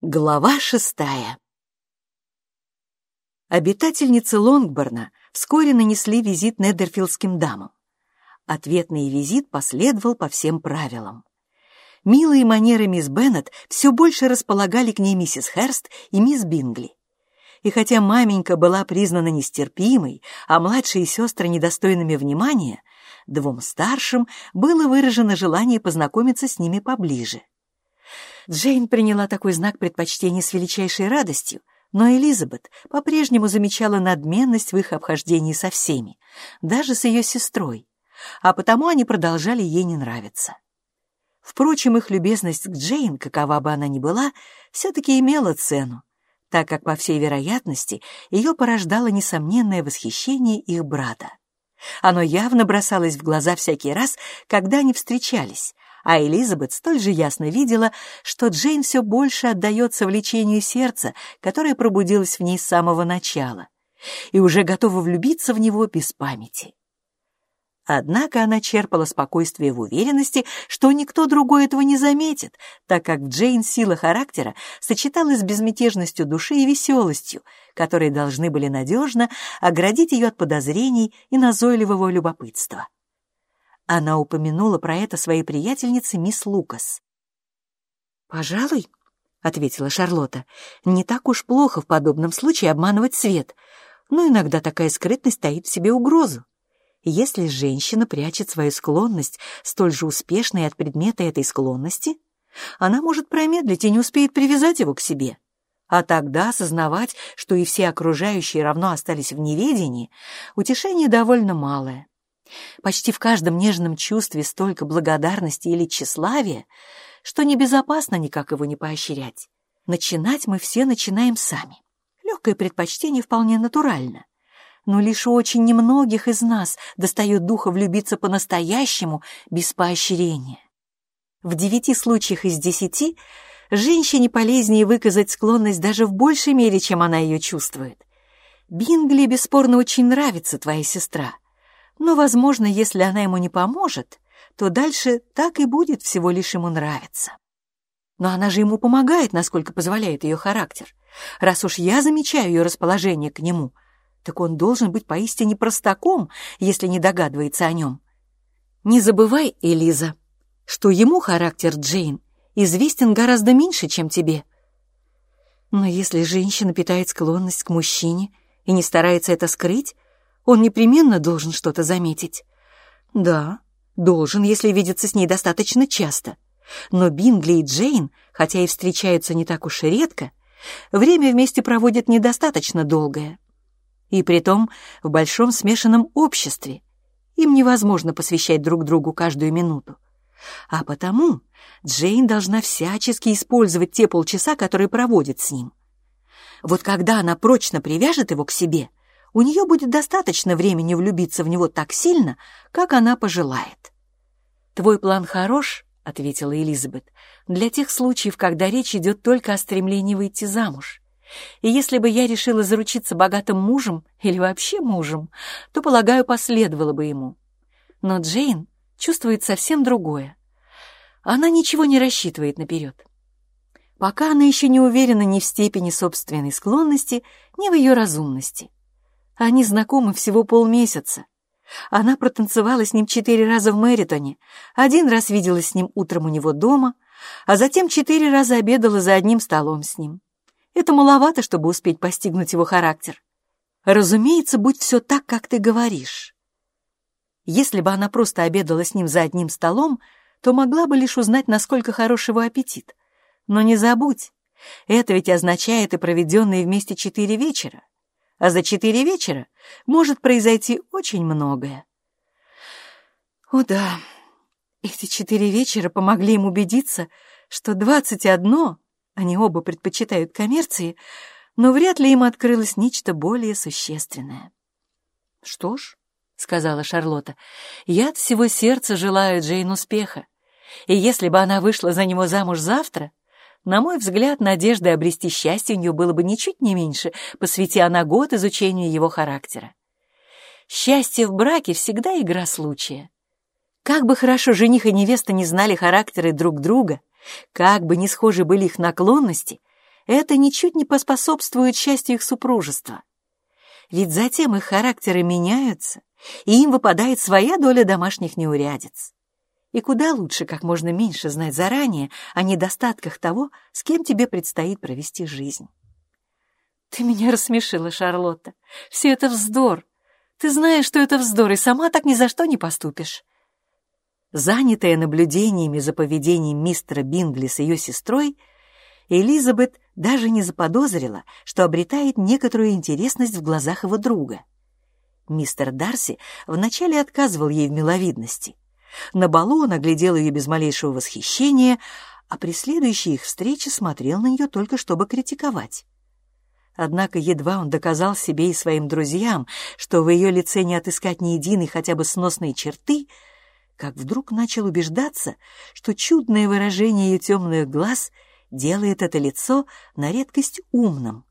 Глава шестая Обитательницы Лонгборна вскоре нанесли визит Недерфилдским дамам. Ответный визит последовал по всем правилам. Милые манеры мисс Беннет все больше располагали к ней миссис Херст и мисс Бингли. И хотя маменька была признана нестерпимой, а младшие сестры недостойными внимания, двум старшим было выражено желание познакомиться с ними поближе. Джейн приняла такой знак предпочтения с величайшей радостью, но Элизабет по-прежнему замечала надменность в их обхождении со всеми, даже с ее сестрой, а потому они продолжали ей не нравиться. Впрочем, их любезность к Джейн, какова бы она ни была, все-таки имела цену, так как, по всей вероятности, ее порождало несомненное восхищение их брата. Оно явно бросалось в глаза всякий раз, когда они встречались, а Элизабет столь же ясно видела, что Джейн все больше отдается влечению сердца, которое пробудилось в ней с самого начала, и уже готова влюбиться в него без памяти. Однако она черпала спокойствие в уверенности, что никто другой этого не заметит, так как в Джейн сила характера сочеталась с безмятежностью души и веселостью, которые должны были надежно оградить ее от подозрений и назойливого любопытства. Она упомянула про это своей приятельнице мисс Лукас. «Пожалуй», — ответила Шарлотта, — «не так уж плохо в подобном случае обманывать свет, но иногда такая скрытность таит в себе угрозу. Если женщина прячет свою склонность столь же успешно и от предмета этой склонности, она может промедлить и не успеет привязать его к себе. А тогда осознавать, что и все окружающие равно остались в неведении, утешение довольно малое. Почти в каждом нежном чувстве столько благодарности или тщеславия, что небезопасно никак его не поощрять. Начинать мы все начинаем сами. Легкое предпочтение вполне натурально. Но лишь у очень немногих из нас достает духа влюбиться по-настоящему без поощрения. В девяти случаях из десяти женщине полезнее выказать склонность даже в большей мере, чем она ее чувствует. Бингли бесспорно очень нравится твоя сестра — но, возможно, если она ему не поможет, то дальше так и будет всего лишь ему нравиться. Но она же ему помогает, насколько позволяет ее характер. Раз уж я замечаю ее расположение к нему, так он должен быть поистине простаком, если не догадывается о нем. Не забывай, Элиза, что ему характер Джейн известен гораздо меньше, чем тебе. Но если женщина питает склонность к мужчине и не старается это скрыть, он непременно должен что-то заметить. Да, должен, если видится с ней достаточно часто. Но Бингли и Джейн, хотя и встречаются не так уж и редко, время вместе проводят недостаточно долгое. И притом в большом смешанном обществе. Им невозможно посвящать друг другу каждую минуту. А потому Джейн должна всячески использовать те полчаса, которые проводит с ним. Вот когда она прочно привяжет его к себе, у нее будет достаточно времени влюбиться в него так сильно, как она пожелает. «Твой план хорош», — ответила Элизабет, «для тех случаев, когда речь идет только о стремлении выйти замуж. И если бы я решила заручиться богатым мужем или вообще мужем, то, полагаю, последовало бы ему. Но Джейн чувствует совсем другое. Она ничего не рассчитывает наперед. Пока она еще не уверена ни в степени собственной склонности, ни в ее разумности. Они знакомы всего полмесяца. Она протанцевала с ним четыре раза в Мэритоне, один раз виделась с ним утром у него дома, а затем четыре раза обедала за одним столом с ним. Это маловато, чтобы успеть постигнуть его характер. Разумеется, будь все так, как ты говоришь. Если бы она просто обедала с ним за одним столом, то могла бы лишь узнать, насколько хорош его аппетит. Но не забудь, это ведь означает и проведенные вместе четыре вечера а за четыре вечера может произойти очень многое. О да, эти четыре вечера помогли им убедиться, что двадцать одно, они оба предпочитают коммерции, но вряд ли им открылось нечто более существенное. «Что ж», — сказала Шарлотта, — «я от всего сердца желаю Джейн успеха, и если бы она вышла за него замуж завтра, на мой взгляд, надежды обрести счастье у нее было бы ничуть не меньше, посвяти она год изучению его характера. Счастье в браке всегда игра случая. Как бы хорошо жених и невеста не знали характеры друг друга, как бы не схожи были их наклонности, это ничуть не поспособствует счастью их супружества. Ведь затем их характеры меняются, и им выпадает своя доля домашних неурядиц. И куда лучше как можно меньше знать заранее о недостатках того, с кем тебе предстоит провести жизнь. Ты меня рассмешила, Шарлотта. Все это вздор. Ты знаешь, что это вздор, и сама так ни за что не поступишь. Занятая наблюдениями за поведением мистера Бингли с ее сестрой, Элизабет даже не заподозрила, что обретает некоторую интересность в глазах его друга. Мистер Дарси вначале отказывал ей в миловидности. На балу он оглядел ее без малейшего восхищения, а при следующей их встрече смотрел на нее только чтобы критиковать. Однако едва он доказал себе и своим друзьям, что в ее лице не отыскать ни единой хотя бы сносной черты, как вдруг начал убеждаться, что чудное выражение ее темных глаз — делает это лицо на редкость умным.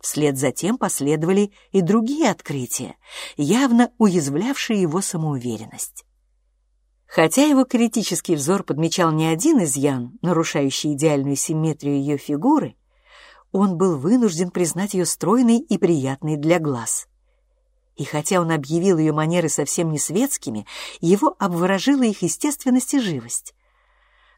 Вслед за тем последовали и другие открытия, явно уязвлявшие его самоуверенность. Хотя его критический взор подмечал не один изъян, нарушающий идеальную симметрию ее фигуры, он был вынужден признать ее стройной и приятной для глаз. И хотя он объявил ее манеры совсем не светскими, его обворожила их естественность и живость.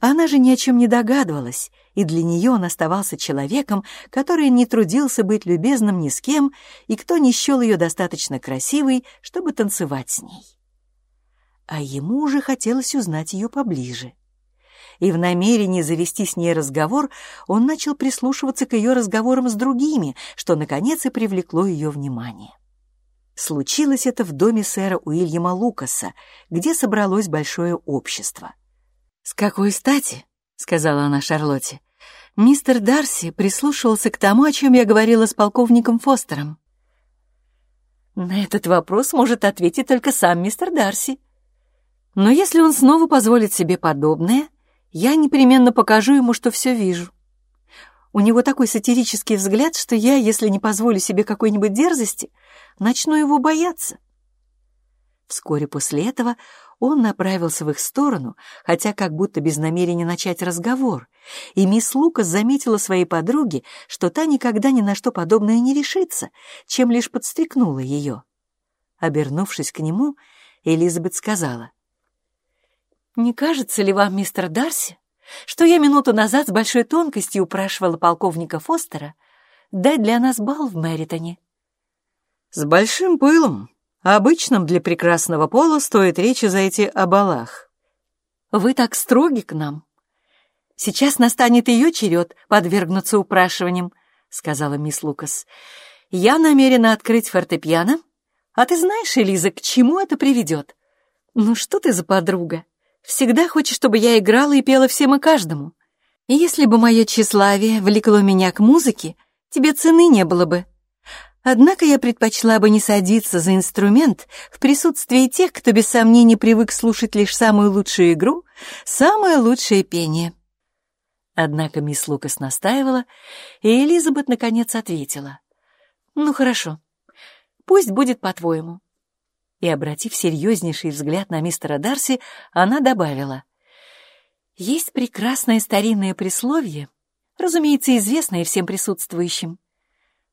Она же ни о чем не догадывалась, и для нее он оставался человеком, который не трудился быть любезным ни с кем и кто не счел ее достаточно красивой, чтобы танцевать с ней. А ему уже хотелось узнать ее поближе. И в намерении завести с ней разговор он начал прислушиваться к ее разговорам с другими, что, наконец, и привлекло ее внимание. Случилось это в доме сэра Уильяма Лукаса, где собралось большое общество — «С какой стати?» — сказала она Шарлотте. «Мистер Дарси прислушивался к тому, о чем я говорила с полковником Фостером». На этот вопрос может ответить только сам мистер Дарси. Но если он снова позволит себе подобное, я непременно покажу ему, что все вижу. У него такой сатирический взгляд, что я, если не позволю себе какой-нибудь дерзости, начну его бояться. Вскоре после этого он направился в их сторону, хотя как будто без намерения начать разговор, и мисс Лукас заметила своей подруге, что та никогда ни на что подобное не решится, чем лишь подстрекнула ее. Обернувшись к нему, Элизабет сказала, «Не кажется ли вам, мистер Дарси, что я минуту назад с большой тонкостью упрашивала полковника Фостера дать для нас бал в Мэритоне?» «С большим пылом», Обычном для прекрасного пола стоит речи зайти о балах. Вы так строги к нам. Сейчас настанет ее черед подвергнуться упрашиваниям, сказала мисс Лукас. Я намерена открыть фортепиано. А ты знаешь, Элиза, к чему это приведет? Ну что ты за подруга? Всегда хочешь, чтобы я играла и пела всем и каждому. И если бы мое тщеславие влекло меня к музыке, тебе цены не было бы. Однако я предпочла бы не садиться за инструмент в присутствии тех, кто без сомнений привык слушать лишь самую лучшую игру, самое лучшее пение. Однако мисс Лукас настаивала, и Элизабет наконец ответила. «Ну хорошо, пусть будет по-твоему». И, обратив серьезнейший взгляд на мистера Дарси, она добавила. «Есть прекрасное старинное присловие, разумеется, известное всем присутствующим.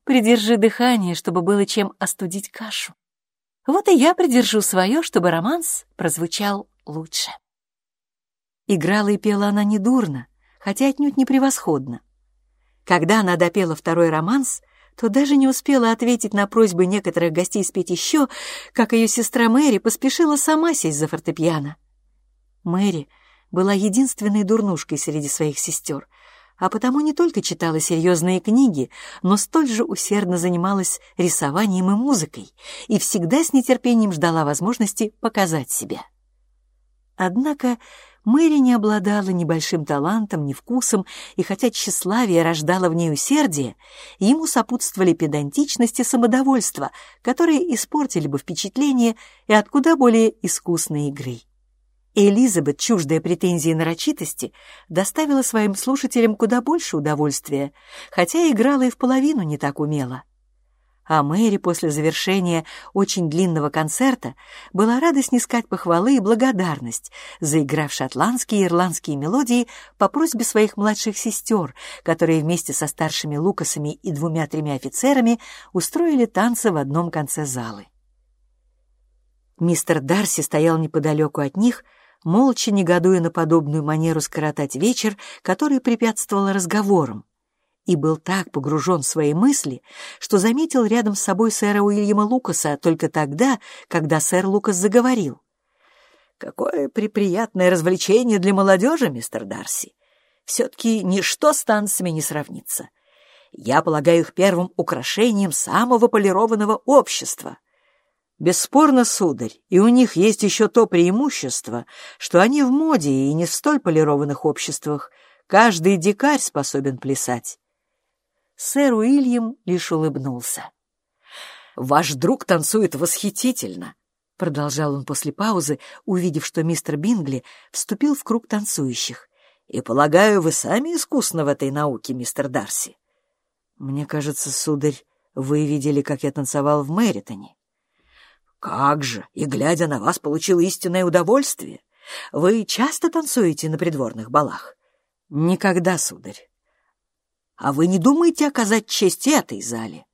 Придержи дыхание, чтобы было чем остудить кашу. Вот и я придержу свое, чтобы романс прозвучал лучше. Играла и пела она недурно, хотя отнюдь не превосходно. Когда она допела второй романс, то даже не успела ответить на просьбы некоторых гостей спеть еще, как ее сестра Мэри поспешила сама сесть за фортепиано. Мэри была единственной дурнушкой среди своих сестер — а потому не только читала серьезные книги, но столь же усердно занималась рисованием и музыкой и всегда с нетерпением ждала возможности показать себя. Однако Мэри не обладала ни большим талантом, ни вкусом, и хотя тщеславие рождало в ней усердие, ему сопутствовали педантичность и самодовольство, которые испортили бы впечатление и от куда более искусной игры. Элизабет, чуждая претензии нарочитости, доставила своим слушателям куда больше удовольствия, хотя играла и в половину не так умело. А Мэри после завершения очень длинного концерта была рада снискать похвалы и благодарность, заиграв шотландские и ирландские мелодии по просьбе своих младших сестер, которые вместе со старшими Лукасами и двумя-тремя офицерами устроили танцы в одном конце залы. Мистер Дарси стоял неподалеку от них, молча негодуя на подобную манеру скоротать вечер, который препятствовал разговорам, и был так погружен в свои мысли, что заметил рядом с собой сэра Уильяма Лукаса только тогда, когда сэр Лукас заговорил. «Какое приприятное развлечение для молодежи, мистер Дарси! Все-таки ничто с танцами не сравнится. Я полагаю их первым украшением самого полированного общества». Бесспорно, сударь, и у них есть еще то преимущество, что они в моде и не в столь полированных обществах. Каждый дикарь способен плясать. Сэр Уильям лишь улыбнулся. «Ваш друг танцует восхитительно», — продолжал он после паузы, увидев, что мистер Бингли вступил в круг танцующих. «И, полагаю, вы сами искусны в этой науке, мистер Дарси». «Мне кажется, сударь, вы видели, как я танцевал в Мэритоне». «Как же! И, глядя на вас, получил истинное удовольствие. Вы часто танцуете на придворных балах?» «Никогда, сударь. А вы не думаете оказать честь этой зале?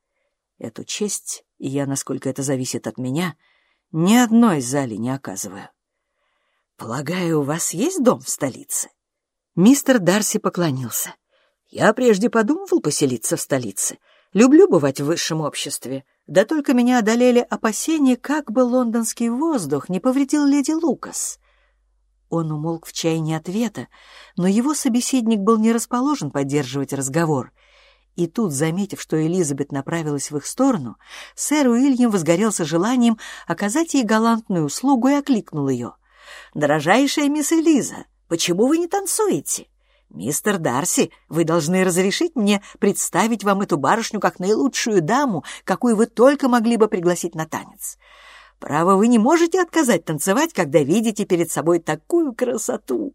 Эту честь, и я, насколько это зависит от меня, ни одной зале не оказываю. Полагаю, у вас есть дом в столице? Мистер Дарси поклонился. Я прежде подумывал поселиться в столице. Люблю бывать в высшем обществе. Да только меня одолели опасения, как бы лондонский воздух не повредил леди Лукас. Он умолк в чаянии ответа, но его собеседник был не расположен поддерживать разговор. И тут, заметив, что Элизабет направилась в их сторону, сэр Уильям возгорелся желанием оказать ей галантную услугу и окликнул ее. «Дорожайшая мисс Элиза, почему вы не танцуете?» «Мистер Дарси, вы должны разрешить мне представить вам эту барышню как наилучшую даму, какую вы только могли бы пригласить на танец. Право, вы не можете отказать танцевать, когда видите перед собой такую красоту.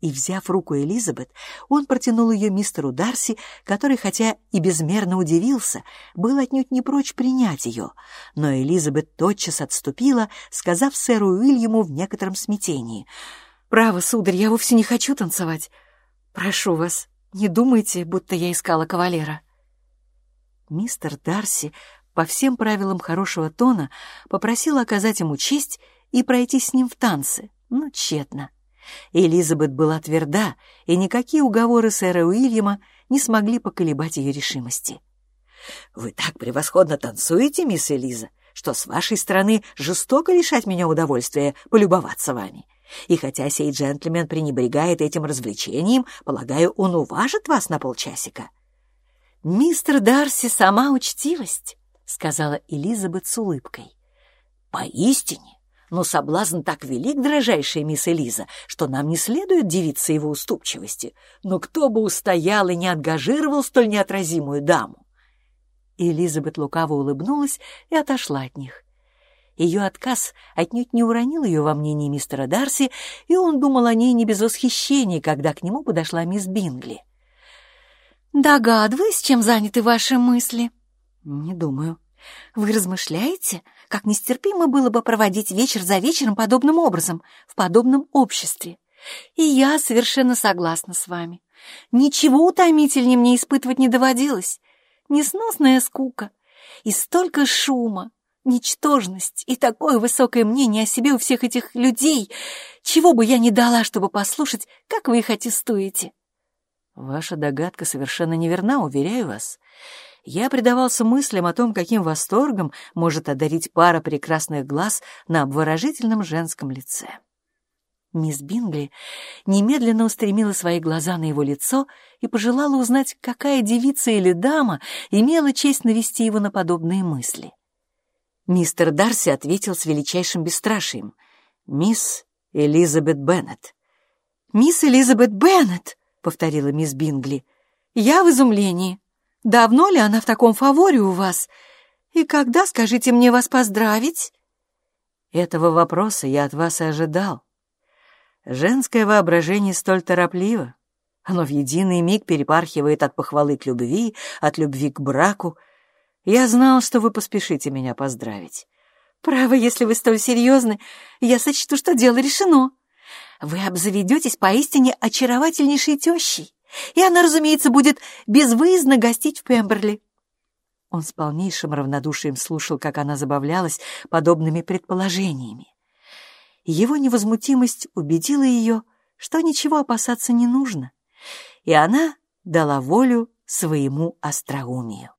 И, взяв руку Элизабет, он протянул ее мистеру Дарси, который, хотя и безмерно удивился, был отнюдь не прочь принять ее. Но Элизабет тотчас отступила, сказав сэру Уильяму в некотором смятении. «Право, сударь, я вовсе не хочу танцевать. Прошу вас, не думайте, будто я искала кавалера». Мистер Дарси по всем правилам хорошего тона попросила оказать ему честь и пройти с ним в танцы, но тщетно. Элизабет была тверда, и никакие уговоры сэра Уильяма не смогли поколебать ее решимости. «Вы так превосходно танцуете, мисс Элиза, что с вашей стороны жестоко лишать меня удовольствия полюбоваться вами. И хотя сей джентльмен пренебрегает этим развлечением, полагаю, он уважит вас на полчасика». «Мистер Дарси — сама учтивость», — сказала Элизабет с улыбкой. «Поистине, но соблазн так велик, дрожайшая мисс Элиза, что нам не следует дивиться его уступчивости. Но кто бы устоял и не отгажировал столь неотразимую даму?» Элизабет лукаво улыбнулась и отошла от них. Ее отказ отнюдь не уронил ее во мнении мистера Дарси, и он думал о ней не без восхищения, когда к нему подошла мисс Бингли. «Догадываюсь, чем заняты ваши мысли», «Не думаю». «Вы размышляете, как нестерпимо было бы проводить вечер за вечером подобным образом, в подобном обществе? И я совершенно согласна с вами. Ничего утомительнее мне испытывать не доводилось. Несносная скука и столько шума, ничтожность и такое высокое мнение о себе у всех этих людей, чего бы я не дала, чтобы послушать, как вы их аттестуете». «Ваша догадка совершенно неверна, уверяю вас» я предавался мыслям о том, каким восторгом может одарить пара прекрасных глаз на обворожительном женском лице. Мисс Бингли немедленно устремила свои глаза на его лицо и пожелала узнать, какая девица или дама имела честь навести его на подобные мысли. Мистер Дарси ответил с величайшим бесстрашием. «Мисс Элизабет Беннет». «Мисс Элизабет Беннет!» — повторила мисс Бингли. «Я в изумлении. Давно ли она в таком фаворе у вас? И когда, скажите мне, вас поздравить?» Этого вопроса я от вас и ожидал. Женское воображение столь торопливо. Оно в единый миг перепархивает от похвалы к любви, от любви к браку. Я знал, что вы поспешите меня поздравить. Право, если вы столь серьезны, я сочту, что дело решено. Вы обзаведетесь поистине очаровательнейшей тещей, и она, разумеется, будет безвыездно гостить в Пемберли. Он с полнейшим равнодушием слушал, как она забавлялась подобными предположениями. Его невозмутимость убедила ее, что ничего опасаться не нужно, и она дала волю своему остроумию.